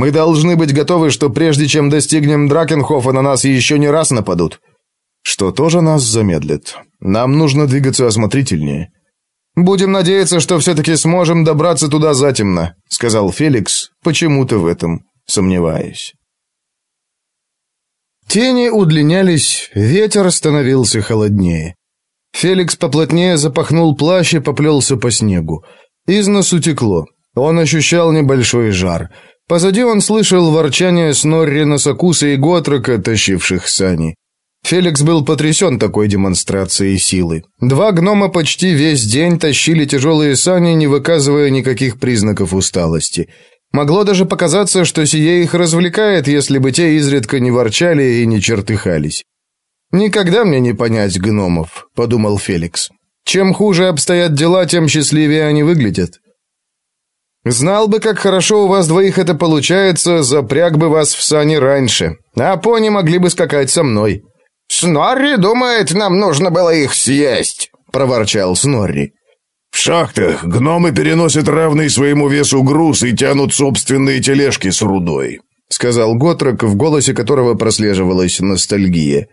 Мы должны быть готовы, что прежде чем достигнем Дракенхофа, на нас еще не раз нападут. Что тоже нас замедлит. Нам нужно двигаться осмотрительнее. Будем надеяться, что все-таки сможем добраться туда затемно, сказал Феликс, почему-то в этом сомневаясь. Тени удлинялись, ветер становился холоднее. Феликс поплотнее запахнул плащ и поплелся по снегу. Из носу текло. Он ощущал небольшой жар. Позади он слышал ворчание Снорри Носокуса и Готрока, тащивших сани. Феликс был потрясен такой демонстрацией силы. Два гнома почти весь день тащили тяжелые сани, не выказывая никаких признаков усталости. Могло даже показаться, что сие их развлекает, если бы те изредка не ворчали и не чертыхались. «Никогда мне не понять гномов», — подумал Феликс. «Чем хуже обстоят дела, тем счастливее они выглядят». «Знал бы, как хорошо у вас двоих это получается, запряг бы вас в сани раньше, а пони могли бы скакать со мной». «Снорри думает, нам нужно было их съесть», — проворчал Снорри. «В шахтах гномы переносят равный своему весу груз и тянут собственные тележки с рудой», — сказал Готрок, в голосе которого прослеживалась ностальгия.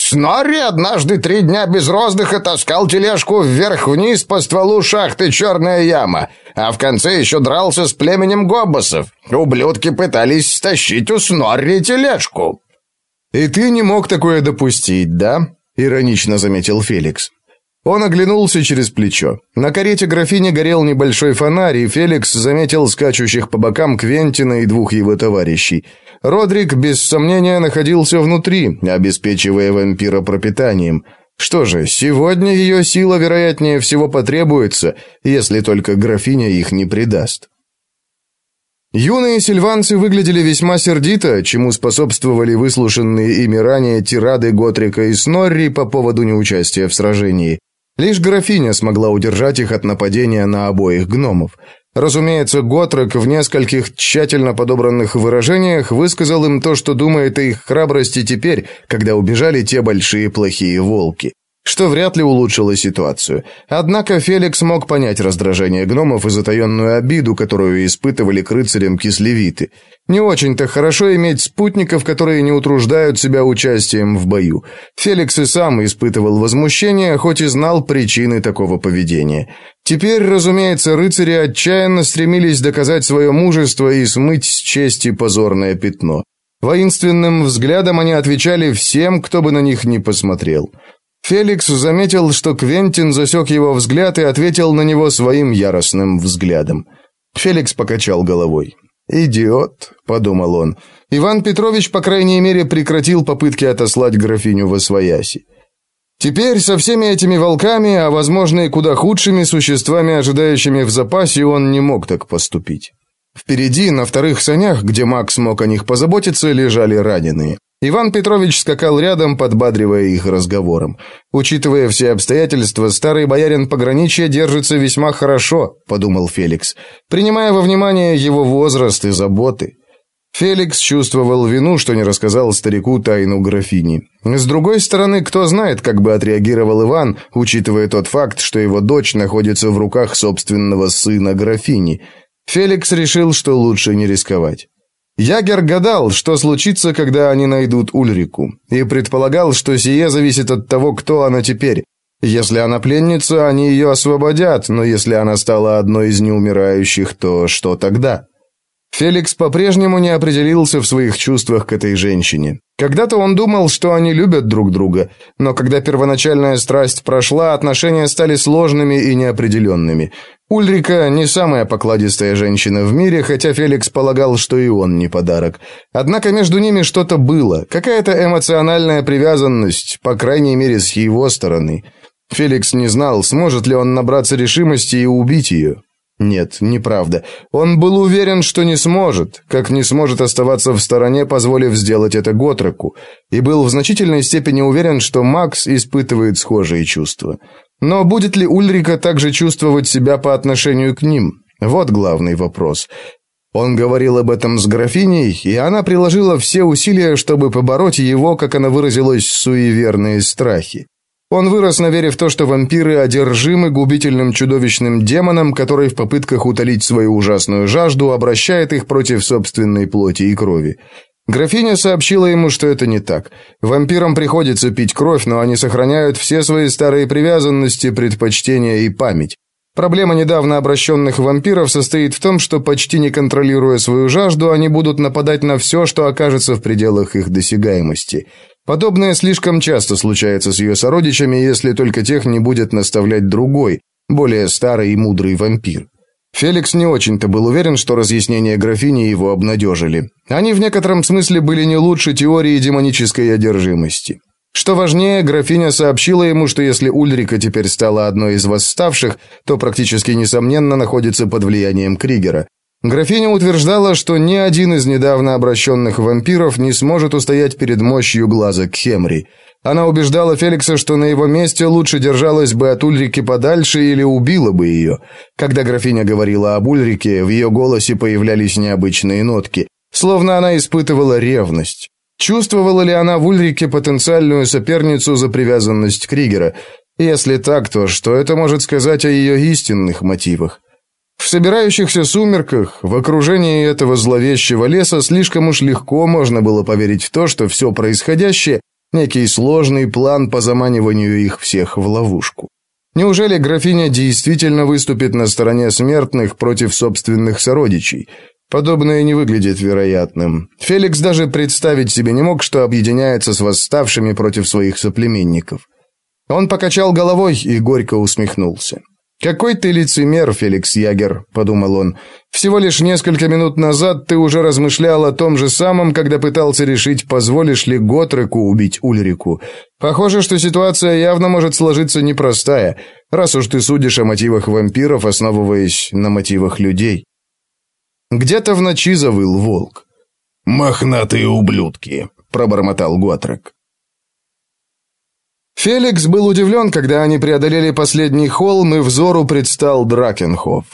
Снорри однажды три дня без роздыха таскал тележку вверх-вниз по стволу шахты «Черная яма», а в конце еще дрался с племенем гоббосов. Ублюдки пытались стащить у Снорри тележку. «И ты не мог такое допустить, да?» — иронично заметил Феликс. Он оглянулся через плечо. На карете графини горел небольшой фонарь, и Феликс заметил скачущих по бокам Квентина и двух его товарищей — Родрик, без сомнения, находился внутри, обеспечивая вампира пропитанием. Что же, сегодня ее сила, вероятнее всего, потребуется, если только графиня их не предаст. Юные сильванцы выглядели весьма сердито, чему способствовали выслушанные ими ранее тирады Готрика и Снорри по поводу неучастия в сражении. Лишь графиня смогла удержать их от нападения на обоих гномов. Разумеется, Готрек в нескольких тщательно подобранных выражениях высказал им то, что думает о их храбрости теперь, когда убежали те большие плохие волки что вряд ли улучшило ситуацию. Однако Феликс мог понять раздражение гномов и затаенную обиду, которую испытывали к рыцарям кислевиты. Не очень-то хорошо иметь спутников, которые не утруждают себя участием в бою. Феликс и сам испытывал возмущение, хоть и знал причины такого поведения. Теперь, разумеется, рыцари отчаянно стремились доказать свое мужество и смыть с чести позорное пятно. Воинственным взглядом они отвечали всем, кто бы на них ни посмотрел. Феликс заметил, что Квентин засек его взгляд и ответил на него своим яростным взглядом. Феликс покачал головой. «Идиот», — подумал он. Иван Петрович, по крайней мере, прекратил попытки отослать графиню во свояси. Теперь со всеми этими волками, а возможно и куда худшими существами, ожидающими в запасе, он не мог так поступить. Впереди, на вторых санях, где Макс мог о них позаботиться, лежали раненые. Иван Петрович скакал рядом, подбадривая их разговором. Учитывая все обстоятельства, старый боярин пограничья держится весьма хорошо, подумал Феликс, принимая во внимание его возраст и заботы. Феликс чувствовал вину, что не рассказал старику тайну графини. С другой стороны, кто знает, как бы отреагировал Иван, учитывая тот факт, что его дочь находится в руках собственного сына графини. Феликс решил, что лучше не рисковать. Ягер гадал, что случится, когда они найдут Ульрику, и предполагал, что сие зависит от того, кто она теперь. Если она пленница, они ее освободят, но если она стала одной из неумирающих, то что тогда? Феликс по-прежнему не определился в своих чувствах к этой женщине. Когда-то он думал, что они любят друг друга, но когда первоначальная страсть прошла, отношения стали сложными и неопределенными. Ульрика не самая покладистая женщина в мире, хотя Феликс полагал, что и он не подарок. Однако между ними что-то было, какая-то эмоциональная привязанность, по крайней мере, с его стороны. Феликс не знал, сможет ли он набраться решимости и убить ее. Нет, неправда. Он был уверен, что не сможет, как не сможет оставаться в стороне, позволив сделать это Готреку, и был в значительной степени уверен, что Макс испытывает схожие чувства. Но будет ли Ульрика также чувствовать себя по отношению к ним? Вот главный вопрос. Он говорил об этом с графиней, и она приложила все усилия, чтобы побороть его, как она выразилась, суеверные страхи. Он вырос на вере в то, что вампиры одержимы губительным чудовищным демоном, который в попытках утолить свою ужасную жажду обращает их против собственной плоти и крови. Графиня сообщила ему, что это не так. Вампирам приходится пить кровь, но они сохраняют все свои старые привязанности, предпочтения и память. Проблема недавно обращенных вампиров состоит в том, что почти не контролируя свою жажду, они будут нападать на все, что окажется в пределах их досягаемости. Подобное слишком часто случается с ее сородичами, если только тех не будет наставлять другой, более старый и мудрый вампир. Феликс не очень-то был уверен, что разъяснения графини его обнадежили. Они в некотором смысле были не лучше теории демонической одержимости. Что важнее, графиня сообщила ему, что если Ульрика теперь стала одной из восставших, то практически несомненно находится под влиянием Кригера. Графиня утверждала, что ни один из недавно обращенных вампиров не сможет устоять перед мощью глаза Кхемри. Она убеждала Феликса, что на его месте лучше держалась бы от Ульрики подальше или убила бы ее. Когда графиня говорила об Ульрике, в ее голосе появлялись необычные нотки, словно она испытывала ревность. Чувствовала ли она в Ульрике потенциальную соперницу за привязанность Кригера? Если так, то что это может сказать о ее истинных мотивах? В собирающихся сумерках, в окружении этого зловещего леса слишком уж легко можно было поверить в то, что все происходящее – некий сложный план по заманиванию их всех в ловушку. Неужели графиня действительно выступит на стороне смертных против собственных сородичей? Подобное не выглядит вероятным. Феликс даже представить себе не мог, что объединяется с восставшими против своих соплеменников. Он покачал головой и горько усмехнулся. «Какой ты лицемер, Феликс Ягер», — подумал он. «Всего лишь несколько минут назад ты уже размышлял о том же самом, когда пытался решить, позволишь ли Готреку убить Ульрику. Похоже, что ситуация явно может сложиться непростая, раз уж ты судишь о мотивах вампиров, основываясь на мотивах людей». Где-то в ночи завыл волк. «Мохнатые ублюдки», — пробормотал Готрек. Феликс был удивлен, когда они преодолели последний холм, и взору предстал Дракенхоф.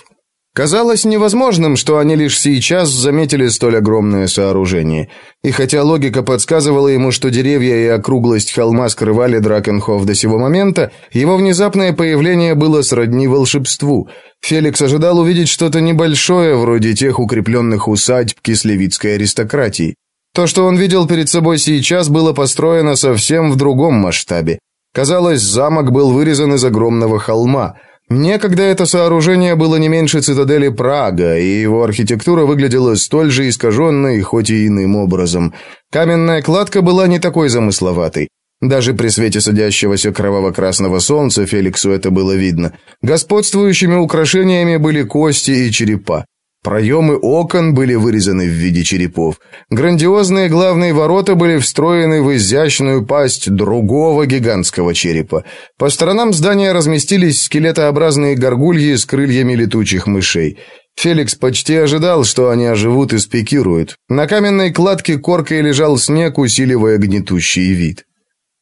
Казалось невозможным, что они лишь сейчас заметили столь огромное сооружение. И хотя логика подсказывала ему, что деревья и округлость холма скрывали Дракенхоф до сего момента, его внезапное появление было сродни волшебству. Феликс ожидал увидеть что-то небольшое, вроде тех укрепленных усадьб кислевицкой аристократии. То, что он видел перед собой сейчас, было построено совсем в другом масштабе. Казалось, замок был вырезан из огромного холма. Некогда это сооружение было не меньше цитадели Прага, и его архитектура выглядела столь же искаженной, хоть и иным образом. Каменная кладка была не такой замысловатой. Даже при свете садящегося кроваво-красного солнца Феликсу это было видно. Господствующими украшениями были кости и черепа. Проемы окон были вырезаны в виде черепов. Грандиозные главные ворота были встроены в изящную пасть другого гигантского черепа. По сторонам здания разместились скелетообразные горгульи с крыльями летучих мышей. Феликс почти ожидал, что они оживут и спикируют. На каменной кладке коркой лежал снег, усиливая гнетущий вид.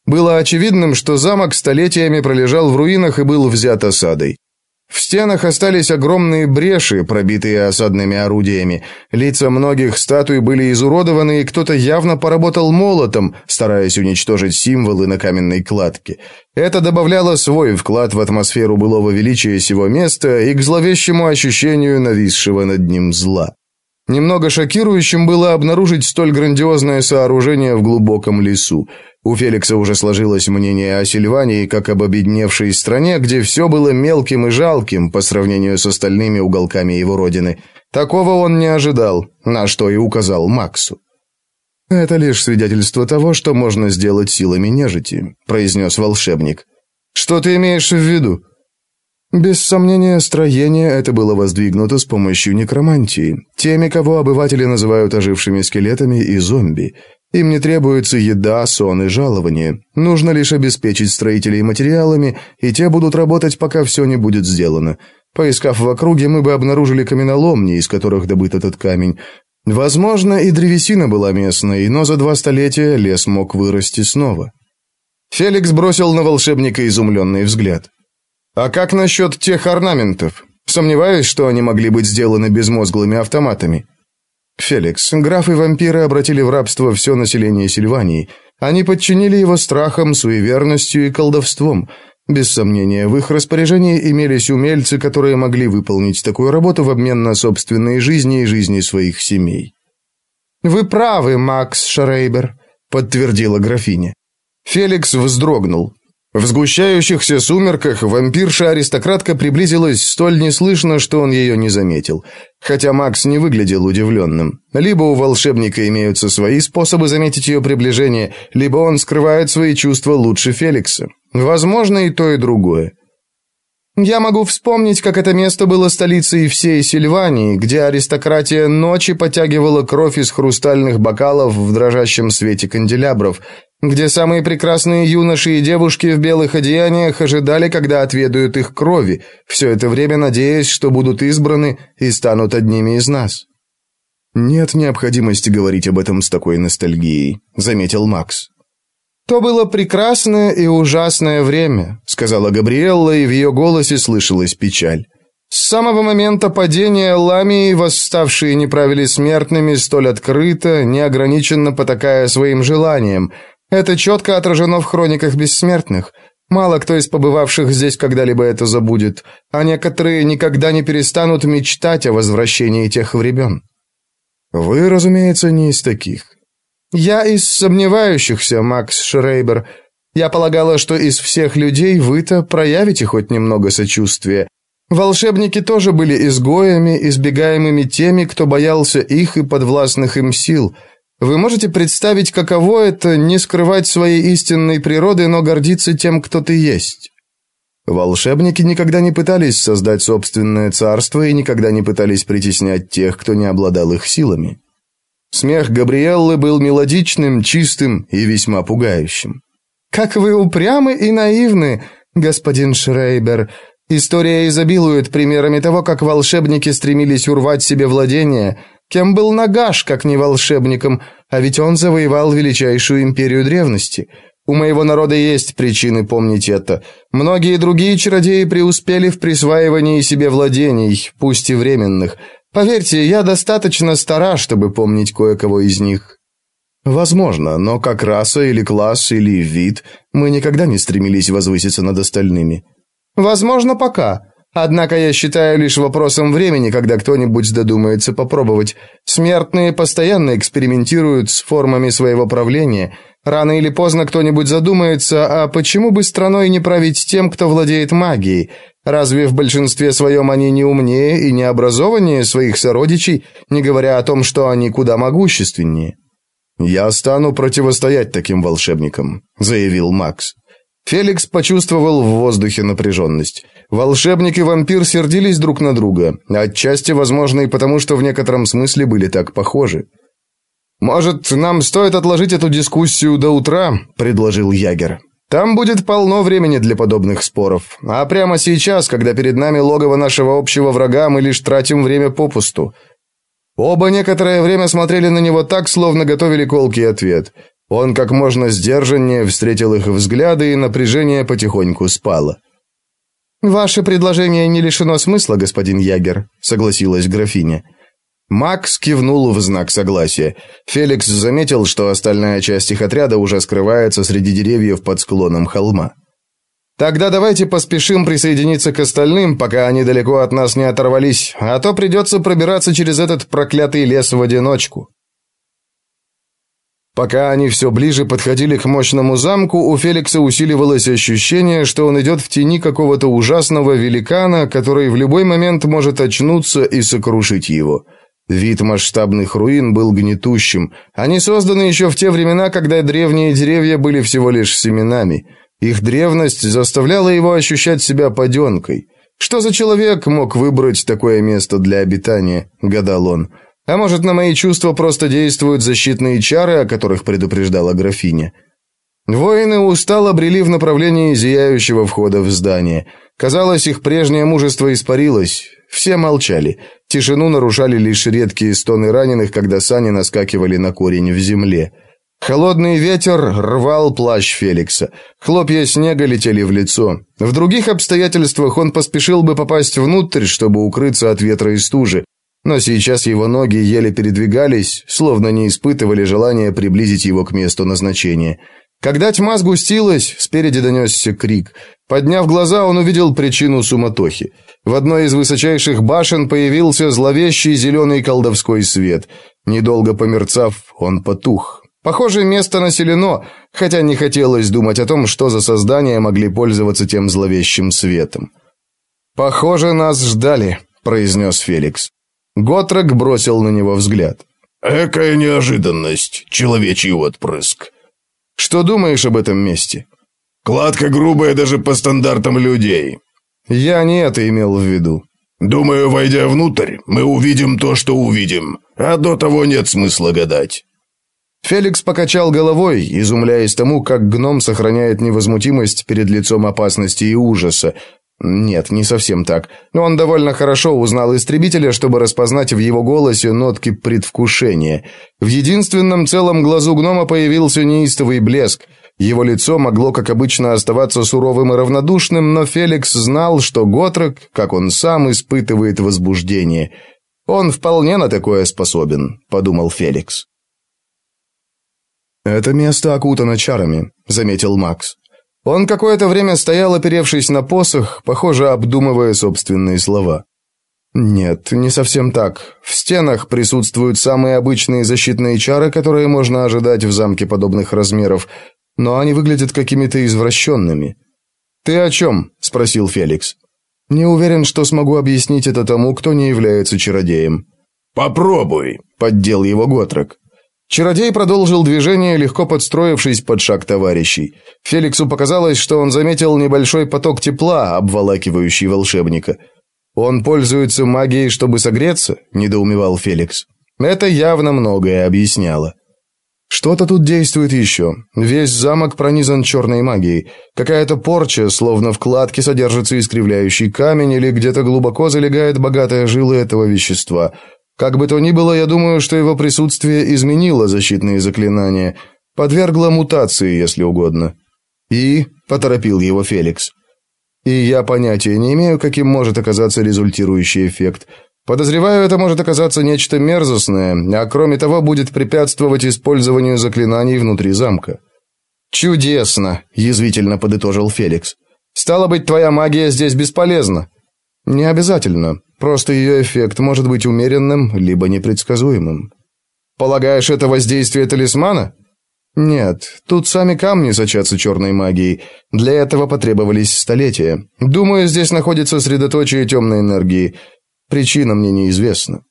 Было очевидным, что замок столетиями пролежал в руинах и был взят осадой. В стенах остались огромные бреши, пробитые осадными орудиями. Лица многих статуй были изуродованы, и кто-то явно поработал молотом, стараясь уничтожить символы на каменной кладке. Это добавляло свой вклад в атмосферу былого величия сего места и к зловещему ощущению нависшего над ним зла. Немного шокирующим было обнаружить столь грандиозное сооружение в глубоком лесу. У Феликса уже сложилось мнение о Сильвании как об обедневшей стране, где все было мелким и жалким по сравнению с остальными уголками его родины. Такого он не ожидал, на что и указал Максу. «Это лишь свидетельство того, что можно сделать силами нежити», — произнес волшебник. «Что ты имеешь в виду?» Без сомнения, строение это было воздвигнуто с помощью некромантии, теми, кого обыватели называют ожившими скелетами и зомби. Им не требуется еда, сон и жалование. Нужно лишь обеспечить строителей материалами, и те будут работать, пока все не будет сделано. Поискав в округе, мы бы обнаружили каменоломни, из которых добыт этот камень. Возможно, и древесина была местной, но за два столетия лес мог вырасти снова. Феликс бросил на волшебника изумленный взгляд. А как насчет тех орнаментов? Сомневаюсь, что они могли быть сделаны безмозглыми автоматами. Феликс, графы-вампиры обратили в рабство все население Сильвании. Они подчинили его страхом, суеверностью и колдовством. Без сомнения, в их распоряжении имелись умельцы, которые могли выполнить такую работу в обмен на собственные жизни и жизни своих семей. «Вы правы, Макс Шрейбер», — подтвердила графиня. Феликс вздрогнул. В сгущающихся сумерках вампирша-аристократка приблизилась столь неслышно, что он ее не заметил. Хотя Макс не выглядел удивленным. Либо у волшебника имеются свои способы заметить ее приближение, либо он скрывает свои чувства лучше Феликса. Возможно, и то, и другое. Я могу вспомнить, как это место было столицей всей Сильвании, где аристократия ночи потягивала кровь из хрустальных бокалов в дрожащем свете канделябров, где самые прекрасные юноши и девушки в белых одеяниях ожидали, когда отведают их крови, все это время надеясь, что будут избраны и станут одними из нас. «Нет необходимости говорить об этом с такой ностальгией», — заметил Макс. «То было прекрасное и ужасное время», — сказала Габриэлла, и в ее голосе слышалась печаль. С самого момента падения Ламии восставшие не правили смертными столь открыто, неограниченно потакая своим желаниям. Это четко отражено в хрониках бессмертных. Мало кто из побывавших здесь когда-либо это забудет, а некоторые никогда не перестанут мечтать о возвращении тех времен. Вы, разумеется, не из таких. «Я из сомневающихся, Макс Шрейбер. Я полагала, что из всех людей вы-то проявите хоть немного сочувствия. Волшебники тоже были изгоями, избегаемыми теми, кто боялся их и подвластных им сил. Вы можете представить, каково это не скрывать своей истинной природы, но гордиться тем, кто ты есть?» Волшебники никогда не пытались создать собственное царство и никогда не пытались притеснять тех, кто не обладал их силами. Смех Габриэллы был мелодичным, чистым и весьма пугающим. «Как вы упрямы и наивны, господин Шрейбер. История изобилует примерами того, как волшебники стремились урвать себе владение. Кем был Нагаш, как не волшебником, а ведь он завоевал величайшую империю древности. У моего народа есть причины помнить это. Многие другие чародеи преуспели в присваивании себе владений, пусть и временных». Поверьте, я достаточно стара, чтобы помнить кое-кого из них. Возможно, но как раса или класс или вид мы никогда не стремились возвыситься над остальными. Возможно, пока. Однако я считаю лишь вопросом времени, когда кто-нибудь додумается попробовать. Смертные постоянно экспериментируют с формами своего правления. Рано или поздно кто-нибудь задумается, а почему бы страной не править тем, кто владеет магией? Разве в большинстве своем они не умнее и не образованнее своих сородичей, не говоря о том, что они куда могущественнее? «Я стану противостоять таким волшебникам», — заявил Макс. Феликс почувствовал в воздухе напряженность. Волшебник и вампир сердились друг на друга, отчасти, возможно, и потому, что в некотором смысле были так похожи. «Может, нам стоит отложить эту дискуссию до утра?» – предложил Ягер. Там будет полно времени для подобных споров. А прямо сейчас, когда перед нами логово нашего общего врага, мы лишь тратим время попусту. Оба некоторое время смотрели на него так, словно готовили колкий ответ. Он как можно сдержаннее встретил их взгляды, и напряжение потихоньку спало. «Ваше предложение не лишено смысла, господин Ягер», — согласилась графиня. Макс кивнул в знак согласия. Феликс заметил, что остальная часть их отряда уже скрывается среди деревьев под склоном холма. Тогда давайте поспешим присоединиться к остальным, пока они далеко от нас не оторвались, а то придется пробираться через этот проклятый лес в одиночку. Пока они все ближе подходили к мощному замку, у Феликса усиливалось ощущение, что он идет в тени какого-то ужасного великана, который в любой момент может очнуться и сокрушить его. Вид масштабных руин был гнетущим. Они созданы еще в те времена, когда древние деревья были всего лишь семенами. Их древность заставляла его ощущать себя паденкой. Что за человек мог выбрать такое место для обитания, гадал он. А может, на мои чувства просто действуют защитные чары, о которых предупреждала графиня. Воины устало брели в направлении зияющего входа в здание. Казалось, их прежнее мужество испарилось. Все молчали. Тишину нарушали лишь редкие стоны раненых, когда сани наскакивали на корень в земле. Холодный ветер рвал плащ Феликса. Хлопья снега летели в лицо. В других обстоятельствах он поспешил бы попасть внутрь, чтобы укрыться от ветра и стужи. Но сейчас его ноги еле передвигались, словно не испытывали желания приблизить его к месту назначения. Когда тьма сгустилась, спереди донесся крик. Подняв глаза, он увидел причину суматохи. В одной из высочайших башен появился зловещий зеленый колдовской свет. Недолго померцав, он потух. Похоже, место населено, хотя не хотелось думать о том, что за создания могли пользоваться тем зловещим светом. «Похоже, нас ждали», — произнес Феликс. Готрек бросил на него взгляд. «Экая неожиданность, человечий отпрыск. Что думаешь об этом месте? Кладка грубая даже по стандартам людей. Я не это имел в виду. Думаю, войдя внутрь, мы увидим то, что увидим, а до того нет смысла гадать. Феликс покачал головой, изумляясь тому, как гном сохраняет невозмутимость перед лицом опасности и ужаса, нет, не совсем так. Но он довольно хорошо узнал истребителя, чтобы распознать в его голосе нотки предвкушения. В единственном целом глазу гнома появился неистовый блеск. Его лицо могло, как обычно, оставаться суровым и равнодушным, но Феликс знал, что Готрек, как он сам, испытывает возбуждение. Он вполне на такое способен, подумал Феликс. Это место окутано чарами, заметил Макс. Он какое-то время стоял, оперевшись на посох, похоже, обдумывая собственные слова. Нет, не совсем так. В стенах присутствуют самые обычные защитные чары, которые можно ожидать в замке подобных размеров, но они выглядят какими-то извращенными. «Ты о чем?» – спросил Феликс. «Не уверен, что смогу объяснить это тому, кто не является чародеем». «Попробуй», – поддел его Готрок. Чародей продолжил движение, легко подстроившись под шаг товарищей. Феликсу показалось, что он заметил небольшой поток тепла, обволакивающий волшебника. «Он пользуется магией, чтобы согреться?» – недоумевал Феликс. Это явно многое объясняло. Что-то тут действует еще. Весь замок пронизан черной магией. Какая-то порча, словно в кладке содержится искривляющий камень или где-то глубоко залегает богатая жила этого вещества – как бы то ни было, я думаю, что его присутствие изменило защитные заклинания, подвергло мутации, если угодно. И поторопил его Феликс. И я понятия не имею, каким может оказаться результирующий эффект. Подозреваю, это может оказаться нечто мерзостное, а кроме того, будет препятствовать использованию заклинаний внутри замка. Чудесно, язвительно подытожил Феликс. Стало быть, твоя магия здесь бесполезна. Не обязательно. Просто ее эффект может быть умеренным, либо непредсказуемым. Полагаешь, это воздействие талисмана? Нет, тут сами камни сочатся черной магией. Для этого потребовались столетия. Думаю, здесь находится средоточие темной энергии. Причина мне неизвестна.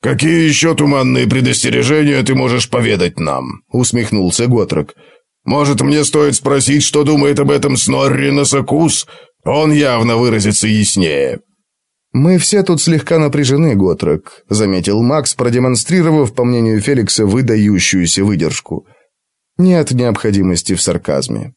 Какие еще туманные предостережения ты можешь поведать нам? усмехнулся Готрок. Может, мне стоит спросить, что думает об этом Снорри Носокус? Он явно выразится яснее. «Мы все тут слегка напряжены, Готрек», — заметил Макс, продемонстрировав, по мнению Феликса, выдающуюся выдержку. «Нет необходимости в сарказме».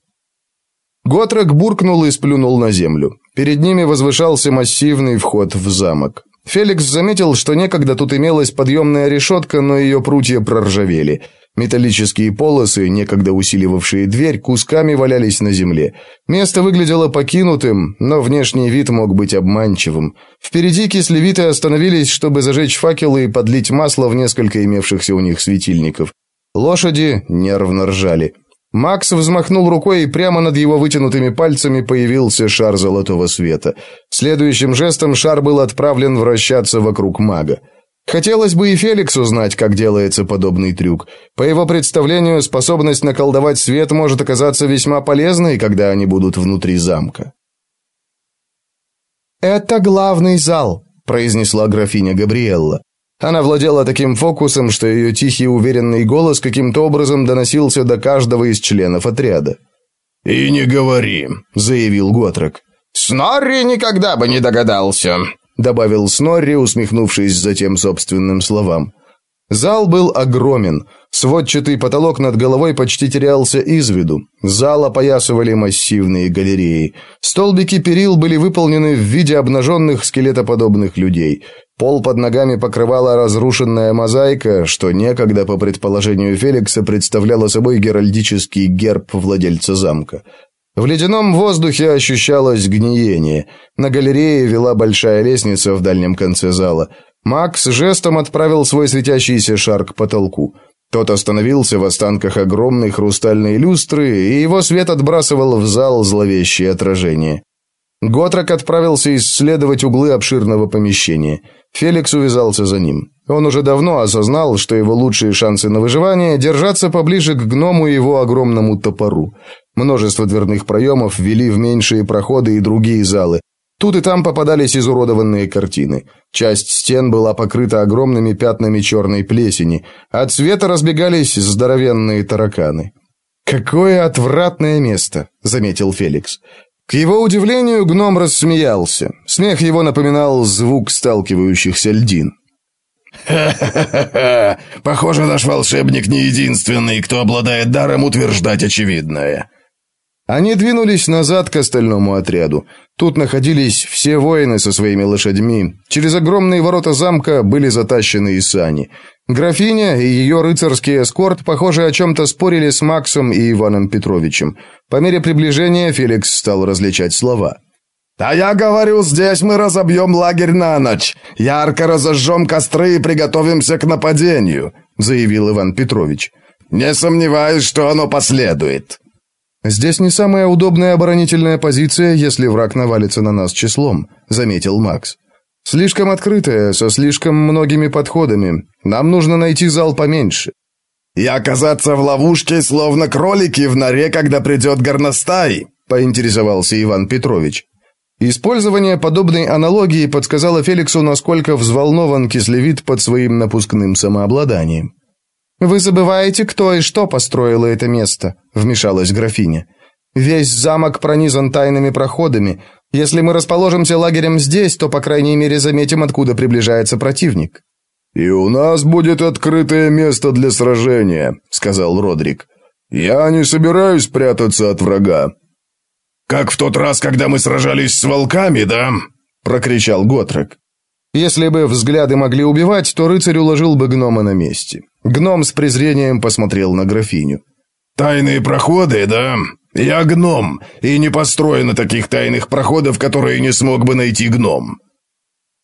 Готрек буркнул и сплюнул на землю. Перед ними возвышался массивный вход в замок. Феликс заметил, что некогда тут имелась подъемная решетка, но ее прутья проржавели — Металлические полосы, некогда усиливавшие дверь, кусками валялись на земле. Место выглядело покинутым, но внешний вид мог быть обманчивым. Впереди кислевиты остановились, чтобы зажечь факелы и подлить масло в несколько имевшихся у них светильников. Лошади нервно ржали. Макс взмахнул рукой, и прямо над его вытянутыми пальцами появился шар золотого света. Следующим жестом шар был отправлен вращаться вокруг мага. Хотелось бы и Феликсу знать, как делается подобный трюк. По его представлению, способность наколдовать свет может оказаться весьма полезной, когда они будут внутри замка. «Это главный зал», — произнесла графиня Габриэлла. Она владела таким фокусом, что ее тихий уверенный голос каким-то образом доносился до каждого из членов отряда. «И не говори», — заявил Готрек. «Снорри никогда бы не догадался», добавил Снорри, усмехнувшись затем собственным словам. Зал был огромен. Сводчатый потолок над головой почти терялся из виду. Зал опоясывали массивные галереи. Столбики перил были выполнены в виде обнаженных скелетоподобных людей. Пол под ногами покрывала разрушенная мозаика, что некогда, по предположению Феликса, представляла собой геральдический герб владельца замка. В ледяном воздухе ощущалось гниение. На галерее вела большая лестница в дальнем конце зала. Макс жестом отправил свой светящийся шар к потолку. Тот остановился в останках огромной хрустальной люстры, и его свет отбрасывал в зал зловещее отражение. Готрок отправился исследовать углы обширного помещения. Феликс увязался за ним. Он уже давно осознал, что его лучшие шансы на выживание держаться поближе к гному и его огромному топору. Множество дверных проемов вели в меньшие проходы и другие залы. Тут и там попадались изуродованные картины. Часть стен была покрыта огромными пятнами черной плесени, от света разбегались здоровенные тараканы. «Какое отвратное место», — заметил Феликс. К его удивлению, гном рассмеялся. Смех его напоминал звук сталкивающихся льдин. «Ха-ха-ха! Похоже, наш волшебник не единственный, кто обладает даром утверждать очевидное». Они двинулись назад к остальному отряду. Тут находились все воины со своими лошадьми. Через огромные ворота замка были затащены и сани. Графиня и ее рыцарский эскорт, похоже, о чем-то спорили с Максом и Иваном Петровичем. По мере приближения Феликс стал различать слова. «А я говорю, здесь мы разобьем лагерь на ночь, ярко разожжем костры и приготовимся к нападению», заявил Иван Петрович. «Не сомневаюсь, что оно последует». Здесь не самая удобная оборонительная позиция, если враг навалится на нас числом, заметил Макс. Слишком открытая, со слишком многими подходами. Нам нужно найти зал поменьше. И оказаться в ловушке, словно кролики в норе, когда придет горностай, поинтересовался Иван Петрович. Использование подобной аналогии подсказало Феликсу, насколько взволнован Кислевит под своим напускным самообладанием. «Вы забываете, кто и что построило это место», — вмешалась графиня. «Весь замок пронизан тайными проходами. Если мы расположимся лагерем здесь, то, по крайней мере, заметим, откуда приближается противник». «И у нас будет открытое место для сражения», — сказал Родрик. «Я не собираюсь прятаться от врага». «Как в тот раз, когда мы сражались с волками, да?» — прокричал Готрек. Если бы взгляды могли убивать, то рыцарь уложил бы гнома на месте. Гном с презрением посмотрел на графиню. «Тайные проходы, да? Я гном, и не построено таких тайных проходов, которые не смог бы найти гном».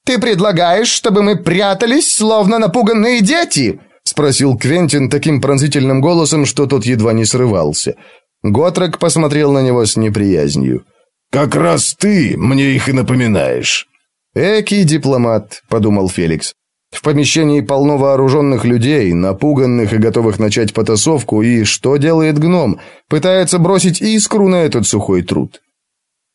«Ты предлагаешь, чтобы мы прятались, словно напуганные дети?» спросил Квентин таким пронзительным голосом, что тот едва не срывался. Готрек посмотрел на него с неприязнью. «Как раз ты мне их и напоминаешь». «Экий дипломат», — подумал Феликс. В помещении полно вооруженных людей, напуганных и готовых начать потасовку, и что делает гном? Пытается бросить искру на этот сухой труд.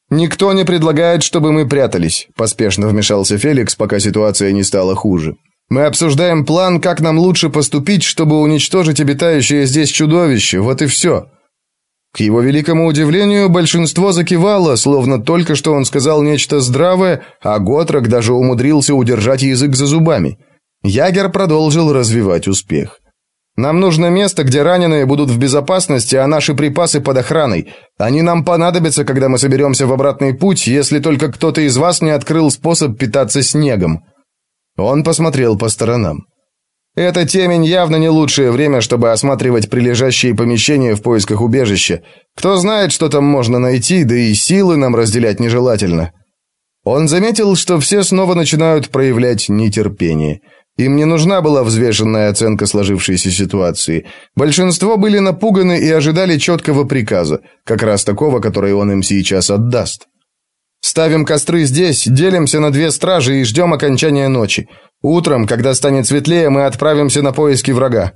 «Никто не предлагает, чтобы мы прятались», – поспешно вмешался Феликс, пока ситуация не стала хуже. «Мы обсуждаем план, как нам лучше поступить, чтобы уничтожить обитающее здесь чудовище, вот и все». К его великому удивлению, большинство закивало, словно только что он сказал нечто здравое, а Готрок даже умудрился удержать язык за зубами. Ягер продолжил развивать успех. Нам нужно место, где раненые будут в безопасности, а наши припасы под охраной. Они нам понадобятся, когда мы соберемся в обратный путь, если только кто-то из вас не открыл способ питаться снегом. Он посмотрел по сторонам. Эта темень явно не лучшее время, чтобы осматривать прилежащие помещения в поисках убежища. Кто знает, что там можно найти, да и силы нам разделять нежелательно. Он заметил, что все снова начинают проявлять нетерпение. Им не нужна была взвешенная оценка сложившейся ситуации. Большинство были напуганы и ожидали четкого приказа, как раз такого, который он им сейчас отдаст. Ставим костры здесь, делимся на две стражи и ждем окончания ночи. Утром, когда станет светлее, мы отправимся на поиски врага».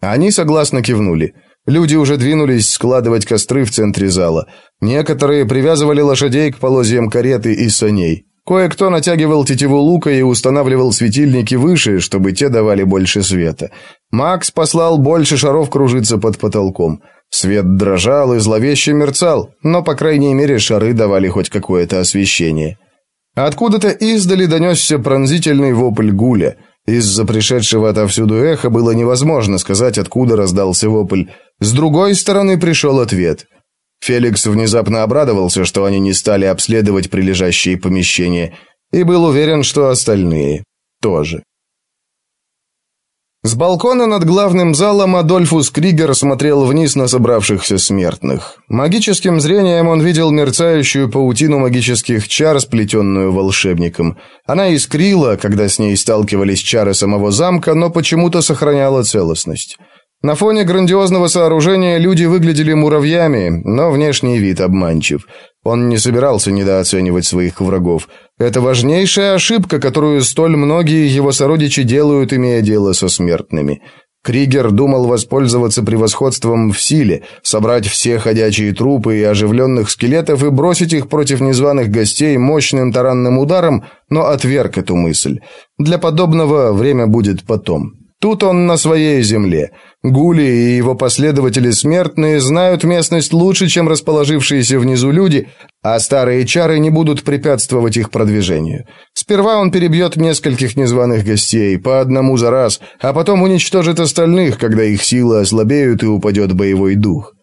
Они согласно кивнули. Люди уже двинулись складывать костры в центре зала. Некоторые привязывали лошадей к полозьям кареты и саней. Кое-кто натягивал тетиву лука и устанавливал светильники выше, чтобы те давали больше света. Макс послал больше шаров кружиться под потолком. Свет дрожал и зловеще мерцал, но, по крайней мере, шары давали хоть какое-то освещение. Откуда-то издали донесся пронзительный вопль гуля. Из-за пришедшего отовсюду эха было невозможно сказать, откуда раздался вопль. С другой стороны пришел ответ. Феликс внезапно обрадовался, что они не стали обследовать прилежащие помещения, и был уверен, что остальные тоже. С балкона над главным залом Адольфус Кригер смотрел вниз на собравшихся смертных. Магическим зрением он видел мерцающую паутину магических чар, сплетенную волшебником. Она искрила, когда с ней сталкивались чары самого замка, но почему-то сохраняла целостность. На фоне грандиозного сооружения люди выглядели муравьями, но внешний вид обманчив. Он не собирался недооценивать своих врагов. Это важнейшая ошибка, которую столь многие его сородичи делают, имея дело со смертными. Кригер думал воспользоваться превосходством в силе, собрать все ходячие трупы и оживленных скелетов и бросить их против незваных гостей мощным таранным ударом, но отверг эту мысль. Для подобного время будет потом. Тут он на своей земле. Гули и его последователи смертные знают местность лучше, чем расположившиеся внизу люди, а старые чары не будут препятствовать их продвижению. Сперва он перебьет нескольких незваных гостей, по одному за раз, а потом уничтожит остальных, когда их силы ослабеют и упадет боевой дух.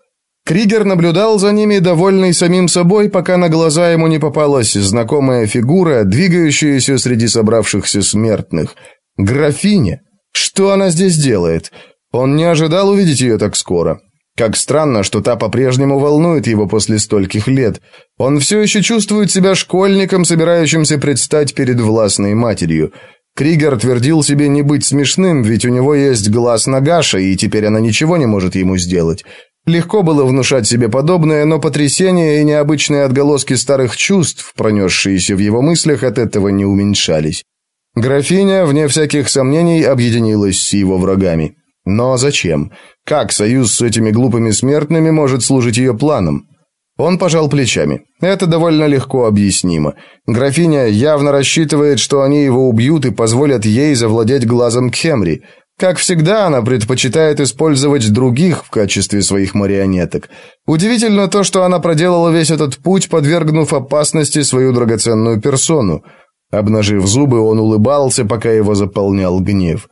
Кригер наблюдал за ними, довольный самим собой, пока на глаза ему не попалась знакомая фигура, двигающаяся среди собравшихся смертных. Графиня. Что она здесь делает? Он не ожидал увидеть ее так скоро. Как странно, что та по-прежнему волнует его после стольких лет. Он все еще чувствует себя школьником, собирающимся предстать перед властной матерью. Кригер твердил себе не быть смешным, ведь у него есть глаз Нагаша, и теперь она ничего не может ему сделать. Легко было внушать себе подобное, но потрясения и необычные отголоски старых чувств, пронесшиеся в его мыслях, от этого не уменьшались. Графиня, вне всяких сомнений, объединилась с его врагами. Но зачем? Как союз с этими глупыми смертными может служить ее планом? Он пожал плечами. Это довольно легко объяснимо. Графиня явно рассчитывает, что они его убьют и позволят ей завладеть глазом Кхемри. Как всегда, она предпочитает использовать других в качестве своих марионеток. Удивительно то, что она проделала весь этот путь, подвергнув опасности свою драгоценную персону. Обнажив зубы, он улыбался, пока его заполнял гнев.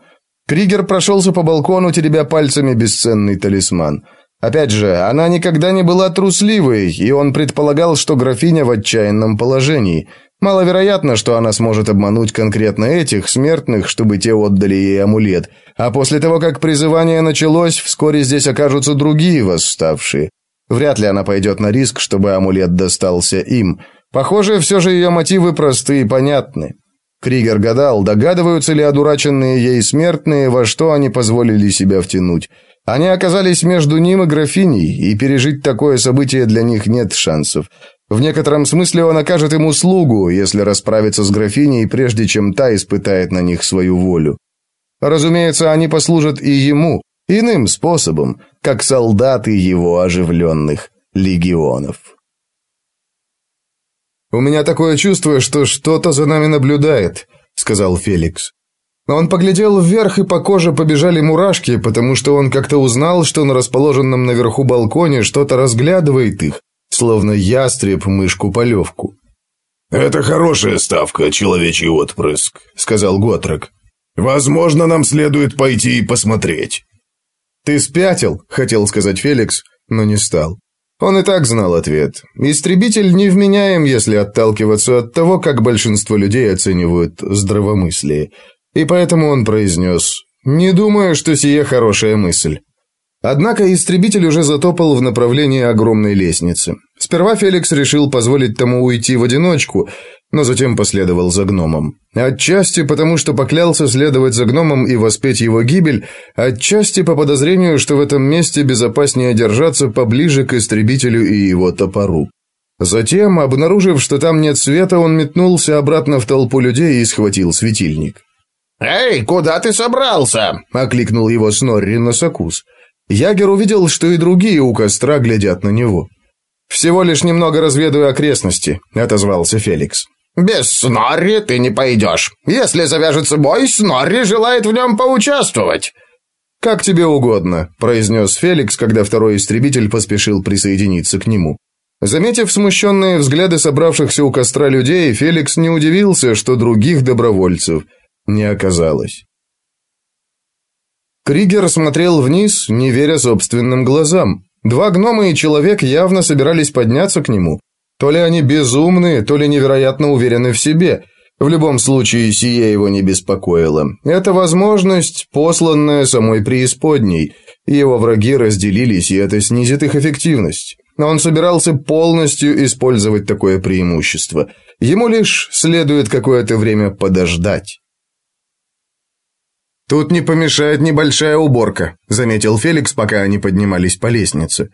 Кригер прошелся по балкону, теребя пальцами бесценный талисман. Опять же, она никогда не была трусливой, и он предполагал, что графиня в отчаянном положении. Маловероятно, что она сможет обмануть конкретно этих смертных, чтобы те отдали ей амулет. А после того, как призывание началось, вскоре здесь окажутся другие восставшие. Вряд ли она пойдет на риск, чтобы амулет достался им. Похоже, все же ее мотивы просты и понятны. Кригер гадал, догадываются ли одураченные ей смертные, во что они позволили себя втянуть. Они оказались между ним и графиней, и пережить такое событие для них нет шансов. В некотором смысле он окажет им услугу, если расправится с графиней, прежде чем та испытает на них свою волю. Разумеется, они послужат и ему, иным способом, как солдаты его оживленных легионов. «У меня такое чувство, что что-то за нами наблюдает», — сказал Феликс. Он поглядел вверх, и по коже побежали мурашки, потому что он как-то узнал, что на расположенном наверху балконе что-то разглядывает их, словно ястреб мышку-полевку. «Это хорошая ставка, человечий отпрыск», — сказал Готрек. «Возможно, нам следует пойти и посмотреть». «Ты спятил», — хотел сказать Феликс, но не стал. Он и так знал ответ. Истребитель невменяем, если отталкиваться от того, как большинство людей оценивают здравомыслие. И поэтому он произнес «Не думаю, что сие хорошая мысль». Однако истребитель уже затопал в направлении огромной лестницы. Сперва Феликс решил позволить тому уйти в одиночку, но затем последовал за гномом. Отчасти потому, что поклялся следовать за гномом и воспеть его гибель, отчасти по подозрению, что в этом месте безопаснее держаться поближе к истребителю и его топору. Затем, обнаружив, что там нет света, он метнулся обратно в толпу людей и схватил светильник. «Эй, куда ты собрался?» – окликнул его Снорри Носокус. Ягер увидел, что и другие у костра глядят на него. «Всего лишь немного разведаю окрестности», – отозвался Феликс. «Без Снорри ты не пойдешь. Если завяжется бой, Снорри желает в нем поучаствовать». «Как тебе угодно», – произнес Феликс, когда второй истребитель поспешил присоединиться к нему. Заметив смущенные взгляды собравшихся у костра людей, Феликс не удивился, что других добровольцев не оказалось. Кригер смотрел вниз, не веря собственным глазам. Два гнома и человек явно собирались подняться к нему. То ли они безумные, то ли невероятно уверены в себе. В любом случае, сие его не беспокоило. Это возможность, посланная самой преисподней. Его враги разделились, и это снизит их эффективность. Но он собирался полностью использовать такое преимущество. Ему лишь следует какое-то время подождать. «Тут не помешает небольшая уборка», — заметил Феликс, пока они поднимались по лестнице.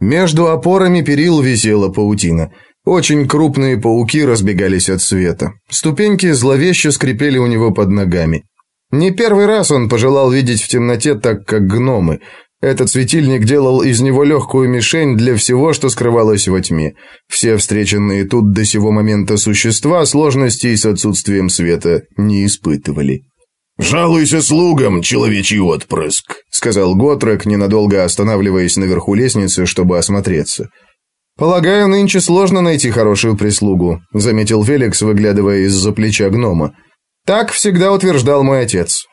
Между опорами перил висела паутина. Очень крупные пауки разбегались от света. Ступеньки зловеще скрипели у него под ногами. Не первый раз он пожелал видеть в темноте так, как гномы. Этот светильник делал из него легкую мишень для всего, что скрывалось во тьме. Все встреченные тут до сего момента существа сложностей с отсутствием света не испытывали. «Жалуйся слугам, человечий отпрыск», — сказал Готрек, ненадолго останавливаясь наверху лестницы, чтобы осмотреться. «Полагаю, нынче сложно найти хорошую прислугу», — заметил Феликс, выглядывая из-за плеча гнома. «Так всегда утверждал мой отец».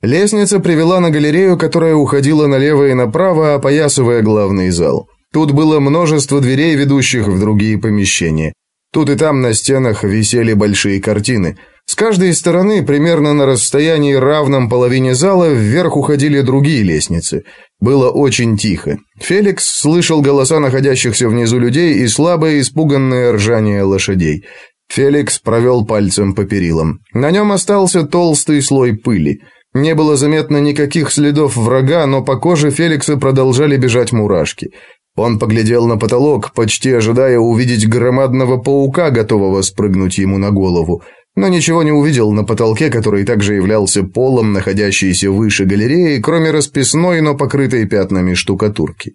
Лестница привела на галерею, которая уходила налево и направо, опоясывая главный зал. Тут было множество дверей, ведущих в другие помещения. Тут и там на стенах висели большие картины — с каждой стороны, примерно на расстоянии равном половине зала, вверх уходили другие лестницы. Было очень тихо. Феликс слышал голоса находящихся внизу людей и слабое испуганное ржание лошадей. Феликс провел пальцем по перилам. На нем остался толстый слой пыли. Не было заметно никаких следов врага, но по коже Феликса продолжали бежать мурашки. Он поглядел на потолок, почти ожидая увидеть громадного паука, готового спрыгнуть ему на голову но ничего не увидел на потолке, который также являлся полом, находящейся выше галереи, кроме расписной, но покрытой пятнами штукатурки.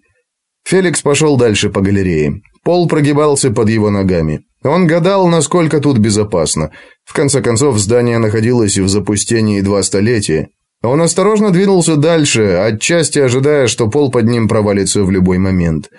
Феликс пошел дальше по галерее. Пол прогибался под его ногами. Он гадал, насколько тут безопасно. В конце концов, здание находилось в запустении два столетия. Он осторожно двинулся дальше, отчасти ожидая, что пол под ним провалится в любой момент.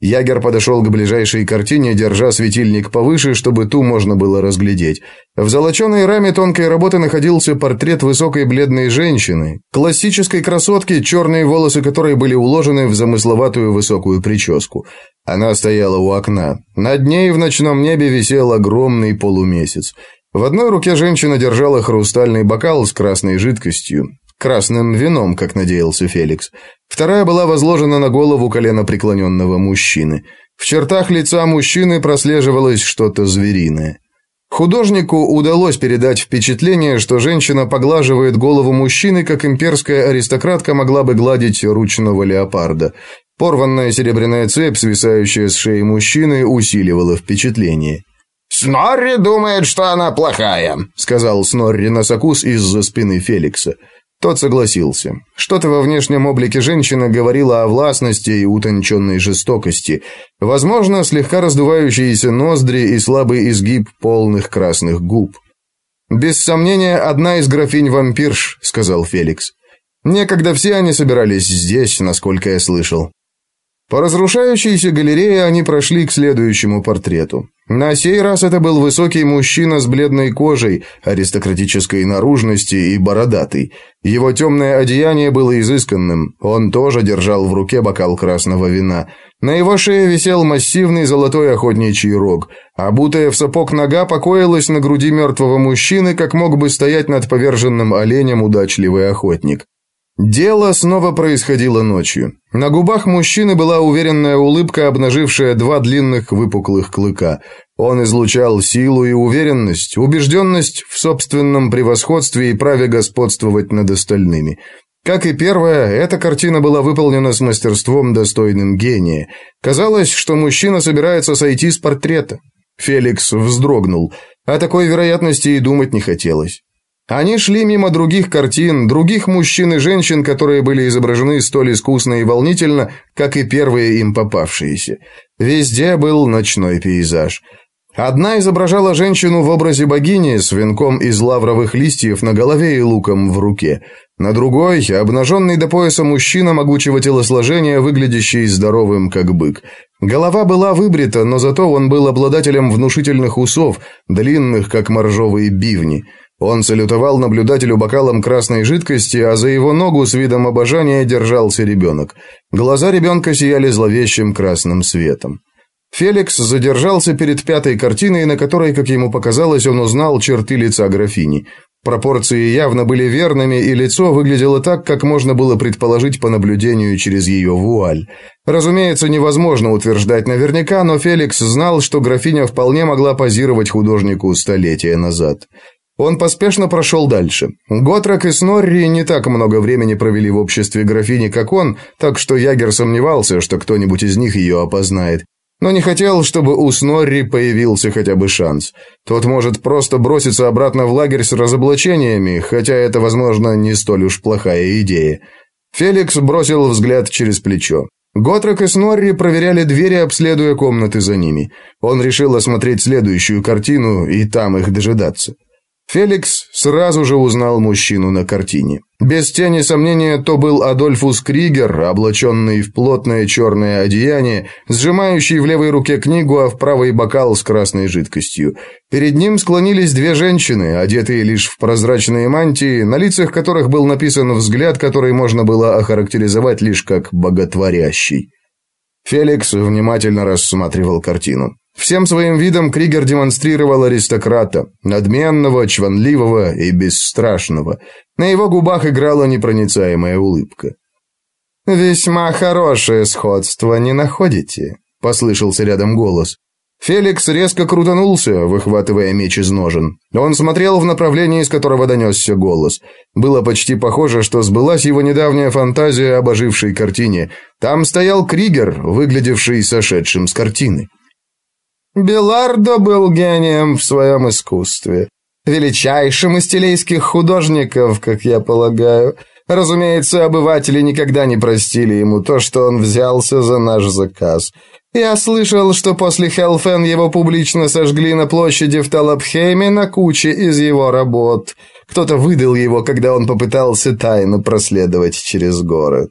Ягер подошел к ближайшей картине, держа светильник повыше, чтобы ту можно было разглядеть. В золоченой раме тонкой работы находился портрет высокой бледной женщины, классической красотки, черные волосы которой были уложены в замысловатую высокую прическу. Она стояла у окна. Над ней в ночном небе висел огромный полумесяц. В одной руке женщина держала хрустальный бокал с красной жидкостью красным вином, как надеялся Феликс. Вторая была возложена на голову колено преклоненного мужчины. В чертах лица мужчины прослеживалось что-то звериное. Художнику удалось передать впечатление, что женщина поглаживает голову мужчины, как имперская аристократка могла бы гладить ручного леопарда. Порванная серебряная цепь, свисающая с шеи мужчины, усиливала впечатление. «Снорри думает, что она плохая», — сказал Снорри Носокус из-за спины Феликса. Тот согласился. Что-то во внешнем облике женщины говорило о властности и утонченной жестокости. Возможно, слегка раздувающиеся ноздри и слабый изгиб полных красных губ. «Без сомнения, одна из графинь-вампирш», — сказал Феликс. «Некогда все они собирались здесь, насколько я слышал». По разрушающейся галерее они прошли к следующему портрету. На сей раз это был высокий мужчина с бледной кожей, аристократической наружности и бородатый. Его темное одеяние было изысканным, он тоже держал в руке бокал красного вина. На его шее висел массивный золотой охотничий рог, а бутая в сапог нога покоилась на груди мертвого мужчины, как мог бы стоять над поверженным оленем удачливый охотник. Дело снова происходило ночью. На губах мужчины была уверенная улыбка, обнажившая два длинных выпуклых клыка. Он излучал силу и уверенность, убежденность в собственном превосходстве и праве господствовать над остальными. Как и первая, эта картина была выполнена с мастерством, достойным гения. Казалось, что мужчина собирается сойти с портрета. Феликс вздрогнул. О такой вероятности и думать не хотелось. Они шли мимо других картин, других мужчин и женщин, которые были изображены столь искусно и волнительно, как и первые им попавшиеся. Везде был ночной пейзаж. Одна изображала женщину в образе богини с венком из лавровых листьев на голове и луком в руке. На другой – обнаженный до пояса мужчина могучего телосложения, выглядящий здоровым, как бык. Голова была выбрита, но зато он был обладателем внушительных усов, длинных, как моржовые бивни – он салютовал наблюдателю бокалом красной жидкости, а за его ногу с видом обожания держался ребенок. Глаза ребенка сияли зловещим красным светом. Феликс задержался перед пятой картиной, на которой, как ему показалось, он узнал черты лица графини. Пропорции явно были верными, и лицо выглядело так, как можно было предположить по наблюдению через ее вуаль. Разумеется, невозможно утверждать наверняка, но Феликс знал, что графиня вполне могла позировать художнику столетия назад. Он поспешно прошел дальше. Готрак и Снорри не так много времени провели в обществе графини, как он, так что Ягер сомневался, что кто-нибудь из них ее опознает но не хотел, чтобы у Снорри появился хотя бы шанс. Тот может просто броситься обратно в лагерь с разоблачениями, хотя это, возможно, не столь уж плохая идея. Феликс бросил взгляд через плечо. Готрек и Снорри проверяли двери, обследуя комнаты за ними. Он решил осмотреть следующую картину и там их дожидаться. Феликс сразу же узнал мужчину на картине. Без тени сомнения, то был Адольфус Кригер, облаченный в плотное черное одеяние, сжимающий в левой руке книгу, а в правой бокал с красной жидкостью. Перед ним склонились две женщины, одетые лишь в прозрачные мантии, на лицах которых был написан взгляд, который можно было охарактеризовать лишь как боготворящий. Феликс внимательно рассматривал картину. Всем своим видом Кригер демонстрировал аристократа, надменного, чванливого и бесстрашного. На его губах играла непроницаемая улыбка. «Весьма хорошее сходство, не находите?» – послышался рядом голос. Феликс резко крутанулся, выхватывая меч из ножен. Он смотрел в направлении, из которого донесся голос. Было почти похоже, что сбылась его недавняя фантазия об ожившей картине. Там стоял Кригер, выглядевший сошедшим с картины. Белардо был гением в своем искусстве. Величайшим из телейских художников, как я полагаю. Разумеется, обыватели никогда не простили ему то, что он взялся за наш заказ. Я слышал, что после Хелфен его публично сожгли на площади в Талабхейме на куче из его работ. Кто-то выдал его, когда он попытался тайно проследовать через город.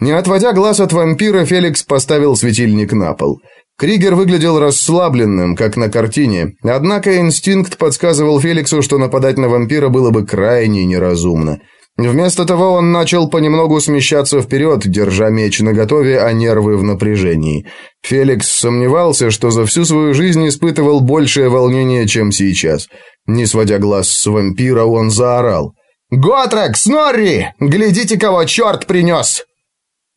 Не отводя глаз от вампира, Феликс поставил светильник на пол. Кригер выглядел расслабленным, как на картине, однако инстинкт подсказывал Феликсу, что нападать на вампира было бы крайне неразумно. Вместо того он начал понемногу смещаться вперед, держа меч наготове, а нервы в напряжении. Феликс сомневался, что за всю свою жизнь испытывал большее волнение, чем сейчас. Не сводя глаз с вампира, он заорал. «Готрек, Снорри! Глядите, кого черт принес!»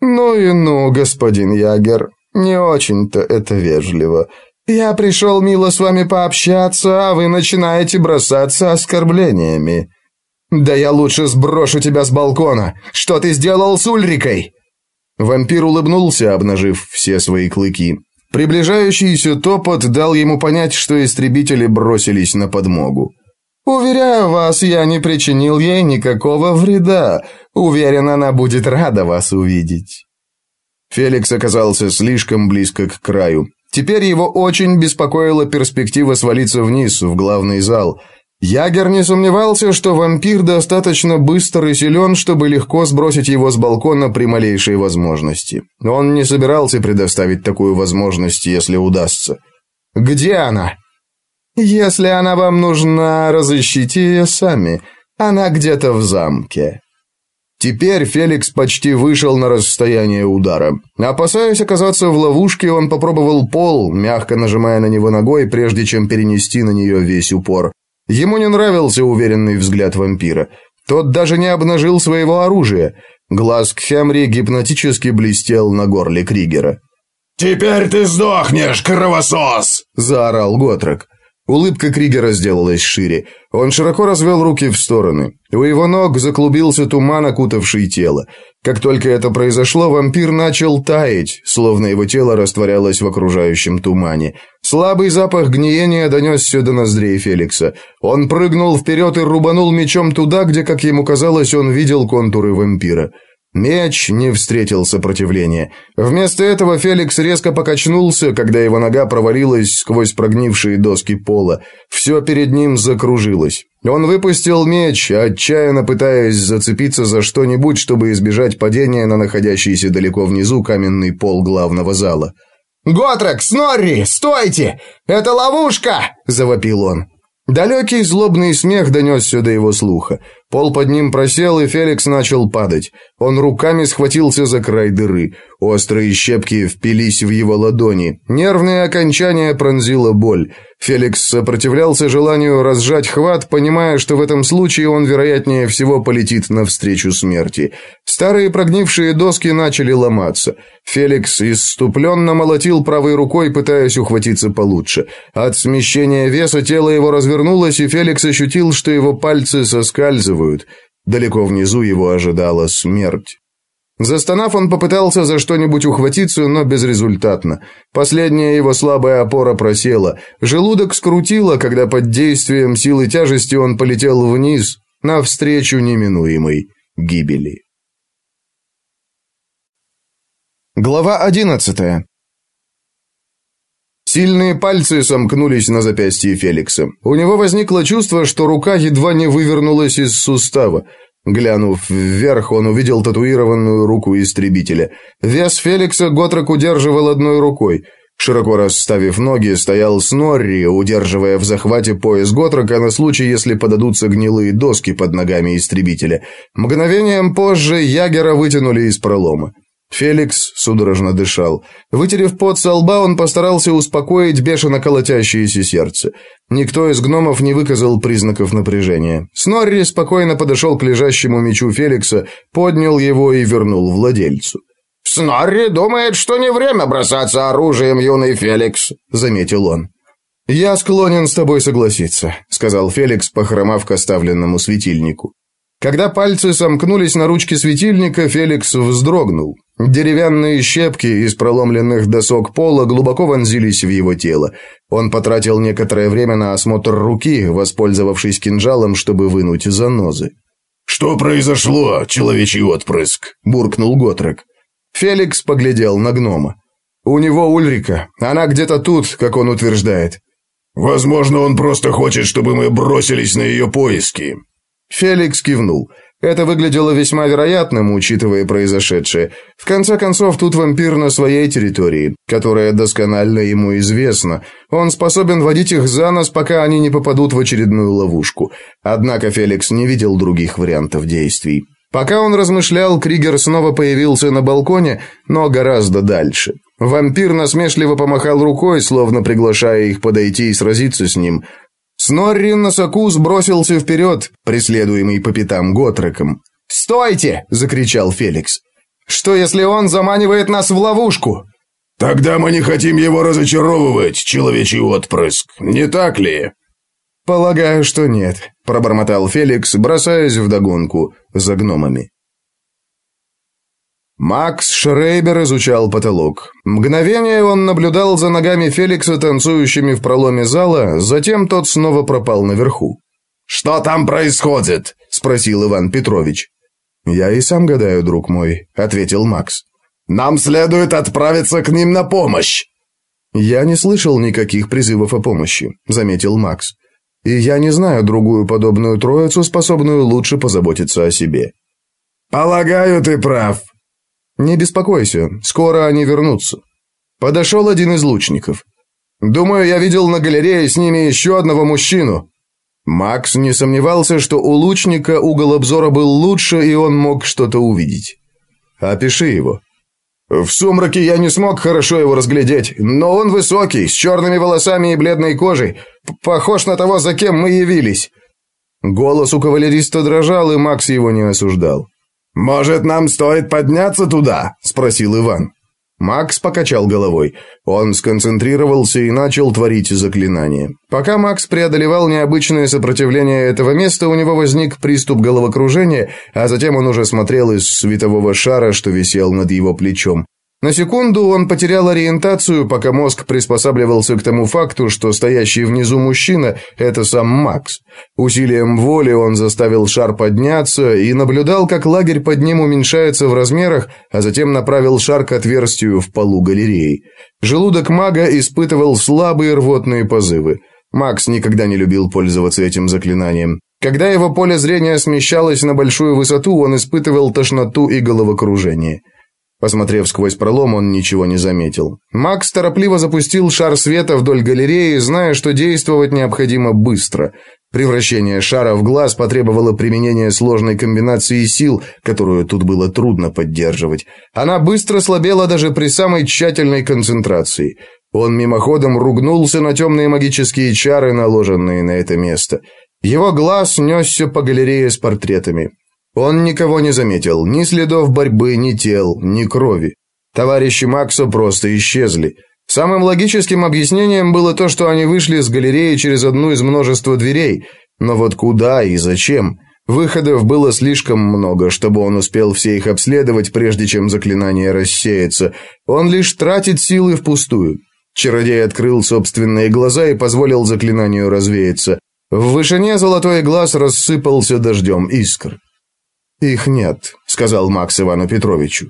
«Ну и ну, господин Ягер», «Не очень-то это вежливо. Я пришел мило с вами пообщаться, а вы начинаете бросаться оскорблениями». «Да я лучше сброшу тебя с балкона. Что ты сделал с Ульрикой?» Вампир улыбнулся, обнажив все свои клыки. Приближающийся топот дал ему понять, что истребители бросились на подмогу. «Уверяю вас, я не причинил ей никакого вреда. Уверен, она будет рада вас увидеть». Феликс оказался слишком близко к краю. Теперь его очень беспокоила перспектива свалиться вниз, в главный зал. Ягер не сомневался, что вампир достаточно быстр и силен, чтобы легко сбросить его с балкона при малейшей возможности. Он не собирался предоставить такую возможность, если удастся. «Где она?» «Если она вам нужна, разыщите ее сами. Она где-то в замке». Теперь Феликс почти вышел на расстояние удара. Опасаясь оказаться в ловушке, он попробовал пол, мягко нажимая на него ногой, прежде чем перенести на нее весь упор. Ему не нравился уверенный взгляд вампира. Тот даже не обнажил своего оружия. Глаз Кхемри гипнотически блестел на горле Кригера. «Теперь ты сдохнешь, кровосос!» – заорал Готрек. Улыбка Кригера сделалась шире. Он широко развел руки в стороны. У его ног заклубился туман, окутавший тело. Как только это произошло, вампир начал таять, словно его тело растворялось в окружающем тумане. Слабый запах гниения донесся до ноздрей Феликса. Он прыгнул вперед и рубанул мечом туда, где, как ему казалось, он видел контуры вампира. Меч не встретил сопротивления. Вместо этого Феликс резко покачнулся, когда его нога провалилась сквозь прогнившие доски пола. Все перед ним закружилось. Он выпустил меч, отчаянно пытаясь зацепиться за что-нибудь, чтобы избежать падения на находящийся далеко внизу каменный пол главного зала. «Готрек, Снорри, стойте! Это ловушка!» – завопил он. Далекий злобный смех донесся до его слуха. Пол под ним просел, и Феликс начал падать. Он руками схватился за край дыры. Острые щепки впились в его ладони. Нервные окончания пронзила боль. Феликс сопротивлялся желанию разжать хват, понимая, что в этом случае он, вероятнее всего, полетит навстречу смерти. Старые прогнившие доски начали ломаться. Феликс исступленно молотил правой рукой, пытаясь ухватиться получше. От смещения веса тело его развернулось, и Феликс ощутил, что его пальцы соскальзывают. Далеко внизу его ожидала смерть. Застонав, он попытался за что-нибудь ухватиться, но безрезультатно. Последняя его слабая опора просела. Желудок скрутило, когда под действием силы тяжести он полетел вниз, навстречу неминуемой гибели. Глава одиннадцатая. Сильные пальцы сомкнулись на запястье Феликса. У него возникло чувство, что рука едва не вывернулась из сустава. Глянув вверх, он увидел татуированную руку истребителя. Вес Феликса Готрок удерживал одной рукой. Широко расставив ноги, стоял Снорри, удерживая в захвате пояс Готрока на случай, если подадутся гнилые доски под ногами истребителя. Мгновением позже Ягера вытянули из пролома. Феликс судорожно дышал. Вытерев пот со лба, он постарался успокоить бешено колотящееся сердце. Никто из гномов не выказал признаков напряжения. Снорри спокойно подошел к лежащему мечу Феликса, поднял его и вернул владельцу. «Снорри думает, что не время бросаться оружием, юный Феликс», — заметил он. «Я склонен с тобой согласиться», — сказал Феликс, похромав к оставленному светильнику. Когда пальцы сомкнулись на ручке светильника, Феликс вздрогнул. Деревянные щепки из проломленных досок пола глубоко вонзились в его тело. Он потратил некоторое время на осмотр руки, воспользовавшись кинжалом, чтобы вынуть занозы. «Что произошло, человечий отпрыск?» – буркнул Готрек. Феликс поглядел на гнома. «У него Ульрика. Она где-то тут, как он утверждает». «Возможно, он просто хочет, чтобы мы бросились на ее поиски». Феликс кивнул. Это выглядело весьма вероятным, учитывая произошедшее. В конце концов, тут вампир на своей территории, которая досконально ему известна. Он способен водить их за нос, пока они не попадут в очередную ловушку. Однако Феликс не видел других вариантов действий. Пока он размышлял, Кригер снова появился на балконе, но гораздо дальше. Вампир насмешливо помахал рукой, словно приглашая их подойти и сразиться с ним. Снорри Носокус бросился вперед, преследуемый по пятам Готреком. «Стойте!» – закричал Феликс. «Что, если он заманивает нас в ловушку?» «Тогда мы не хотим его разочаровывать, человечий отпрыск, не так ли?» «Полагаю, что нет», – пробормотал Феликс, бросаясь вдогонку за гномами. Макс Шрейбер изучал потолок. Мгновение он наблюдал за ногами Феликса, танцующими в проломе зала, затем тот снова пропал наверху. «Что там происходит?» – спросил Иван Петрович. «Я и сам гадаю, друг мой», – ответил Макс. «Нам следует отправиться к ним на помощь!» «Я не слышал никаких призывов о помощи», – заметил Макс. «И я не знаю другую подобную троицу, способную лучше позаботиться о себе». «Полагаю, ты прав», «Не беспокойся, скоро они вернутся». Подошел один из лучников. «Думаю, я видел на галерее с ними еще одного мужчину». Макс не сомневался, что у лучника угол обзора был лучше, и он мог что-то увидеть. «Опиши его». «В сумраке я не смог хорошо его разглядеть, но он высокий, с черными волосами и бледной кожей, похож на того, за кем мы явились». Голос у кавалериста дрожал, и Макс его не осуждал. «Может, нам стоит подняться туда?» – спросил Иван. Макс покачал головой. Он сконцентрировался и начал творить заклинание. Пока Макс преодолевал необычное сопротивление этого места, у него возник приступ головокружения, а затем он уже смотрел из светового шара, что висел над его плечом. На секунду он потерял ориентацию, пока мозг приспосабливался к тому факту, что стоящий внизу мужчина – это сам Макс. Усилием воли он заставил шар подняться и наблюдал, как лагерь под ним уменьшается в размерах, а затем направил шар к отверстию в полу галереи. Желудок мага испытывал слабые рвотные позывы. Макс никогда не любил пользоваться этим заклинанием. Когда его поле зрения смещалось на большую высоту, он испытывал тошноту и головокружение. Посмотрев сквозь пролом, он ничего не заметил. Макс торопливо запустил шар света вдоль галереи, зная, что действовать необходимо быстро. Превращение шара в глаз потребовало применения сложной комбинации сил, которую тут было трудно поддерживать. Она быстро слабела даже при самой тщательной концентрации. Он мимоходом ругнулся на темные магические чары, наложенные на это место. Его глаз несся по галерее с портретами. Он никого не заметил, ни следов борьбы, ни тел, ни крови. Товарищи Макса просто исчезли. Самым логическим объяснением было то, что они вышли с галереи через одну из множества дверей, но вот куда и зачем? Выходов было слишком много, чтобы он успел все их обследовать, прежде чем заклинание рассеется. Он лишь тратит силы впустую. Чародей открыл собственные глаза и позволил заклинанию развеяться. В вышине золотой глаз рассыпался дождем искр. «Их нет», — сказал Макс Ивану Петровичу.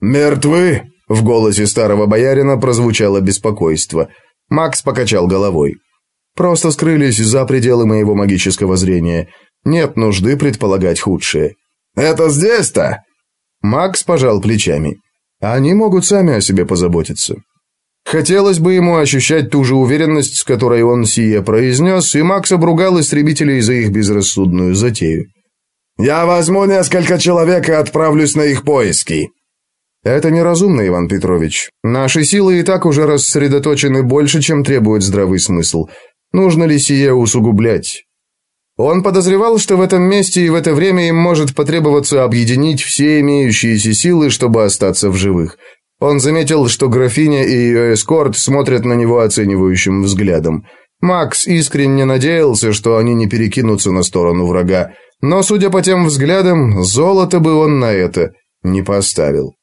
«Мертвы?» В голосе старого боярина прозвучало беспокойство. Макс покачал головой. «Просто скрылись за пределы моего магического зрения. Нет нужды предполагать худшее». «Это здесь-то?» Макс пожал плечами. «Они могут сами о себе позаботиться». Хотелось бы ему ощущать ту же уверенность, с которой он сие произнес, и Макс обругал истребителей за их безрассудную затею. «Я возьму несколько человек и отправлюсь на их поиски», это неразумно, Иван Петрович. Наши силы и так уже рассредоточены больше, чем требует здравый смысл. Нужно ли сие усугублять? Он подозревал, что в этом месте и в это время им может потребоваться объединить все имеющиеся силы, чтобы остаться в живых. Он заметил, что графиня и ее эскорт смотрят на него оценивающим взглядом. Макс искренне надеялся, что они не перекинутся на сторону врага, но, судя по тем взглядам, золото бы он на это не поставил.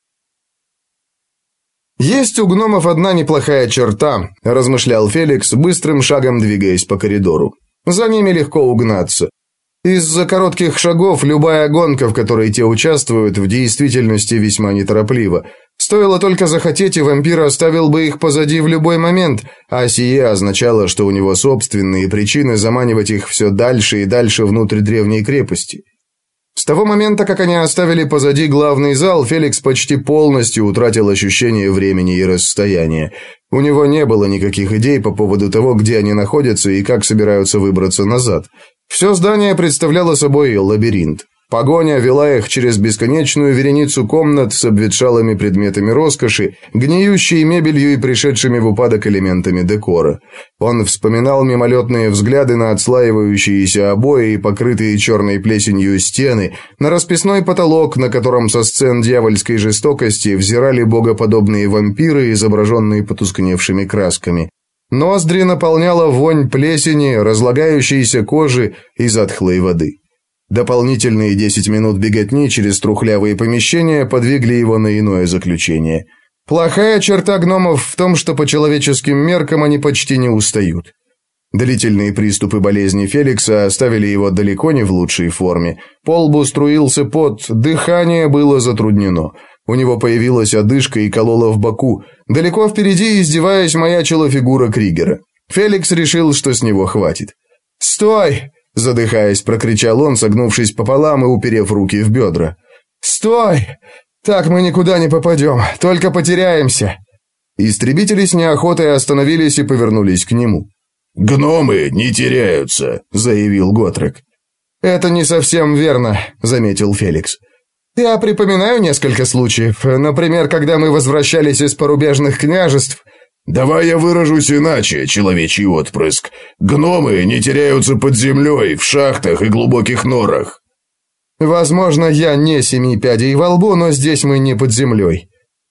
«Есть у гномов одна неплохая черта», – размышлял Феликс, быстрым шагом двигаясь по коридору. «За ними легко угнаться. Из-за коротких шагов любая гонка, в которой те участвуют, в действительности весьма нетороплива. Стоило только захотеть, и вампир оставил бы их позади в любой момент, а сие означало, что у него собственные причины заманивать их все дальше и дальше внутрь древней крепости. С того момента, как они оставили позади главный зал, Феликс почти полностью утратил ощущение времени и расстояния. У него не было никаких идей по поводу того, где они находятся и как собираются выбраться назад. Все здание представляло собой лабиринт. Погоня вела их через бесконечную вереницу комнат с обветшалыми предметами роскоши, гниющей мебелью и пришедшими в упадок элементами декора. Он вспоминал мимолетные взгляды на отслаивающиеся обои и покрытые черной плесенью стены, на расписной потолок, на котором со сцен дьявольской жестокости взирали богоподобные вампиры, изображенные потускневшими красками. Ноздри наполняла вонь плесени, разлагающейся кожи и затхлой воды. Дополнительные 10 минут беготни через трухлявые помещения подвигли его на иное заключение. Плохая черта гномов в том, что по человеческим меркам они почти не устают. Длительные приступы болезни Феликса оставили его далеко не в лучшей форме. По лбу струился пот, дыхание было затруднено. У него появилась одышка и колола в боку. Далеко впереди, издеваясь, маячила фигура Кригера. Феликс решил, что с него хватит. «Стой!» Задыхаясь, прокричал он, согнувшись пополам и уперев руки в бедра. «Стой! Так мы никуда не попадем, только потеряемся!» Истребители с неохотой остановились и повернулись к нему. «Гномы не теряются», — заявил Готрек. «Это не совсем верно», — заметил Феликс. «Я припоминаю несколько случаев. Например, когда мы возвращались из порубежных княжеств, «Давай я выражусь иначе, человечий отпрыск. Гномы не теряются под землей, в шахтах и глубоких норах». «Возможно, я не семи пядей во лбу, но здесь мы не под землей».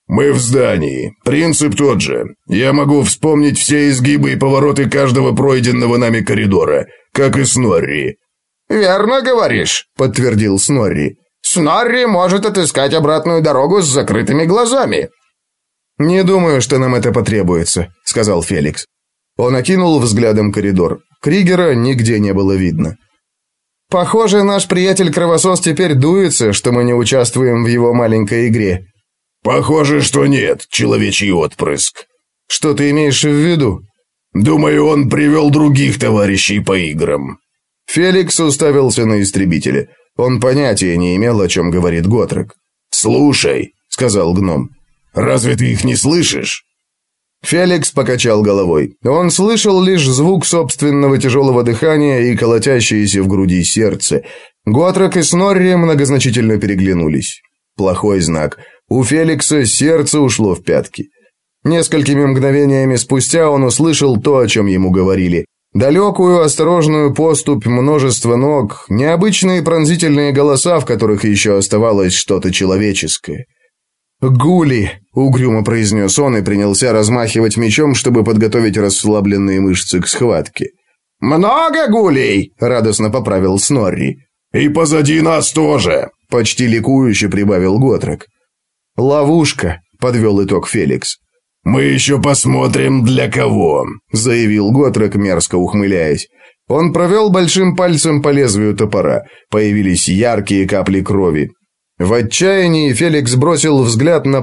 «Мы в здании. Принцип тот же. Я могу вспомнить все изгибы и повороты каждого пройденного нами коридора, как и Снорри». «Верно говоришь», — подтвердил Снорри. «Снорри может отыскать обратную дорогу с закрытыми глазами». «Не думаю, что нам это потребуется», — сказал Феликс. Он окинул взглядом коридор. Кригера нигде не было видно. «Похоже, наш приятель-кровосос теперь дуется, что мы не участвуем в его маленькой игре». «Похоже, что нет, человечий отпрыск». «Что ты имеешь в виду?» «Думаю, он привел других товарищей по играм». Феликс уставился на истребителя. Он понятия не имел, о чем говорит Готрек. «Слушай», — сказал гном, Разве ты их не слышишь?» Феликс покачал головой. Он слышал лишь звук собственного тяжелого дыхания и колотящееся в груди сердце. Готрок и Снорри многозначительно переглянулись. Плохой знак. У Феликса сердце ушло в пятки. Несколькими мгновениями спустя он услышал то, о чем ему говорили. Далекую, осторожную поступь множества ног, необычные пронзительные голоса, в которых еще оставалось что-то человеческое. «Гули!» — угрюмо произнес он и принялся размахивать мечом, чтобы подготовить расслабленные мышцы к схватке. «Много гулей!» — радостно поправил Снорри. «И позади нас тоже!» — почти ликующе прибавил Готрек. «Ловушка!» — подвел итог Феликс. «Мы еще посмотрим, для кого», — заявил Готрек, мерзко ухмыляясь. Он провел большим пальцем по лезвию топора. Появились яркие капли крови. В отчаянии Феликс бросил взгляд на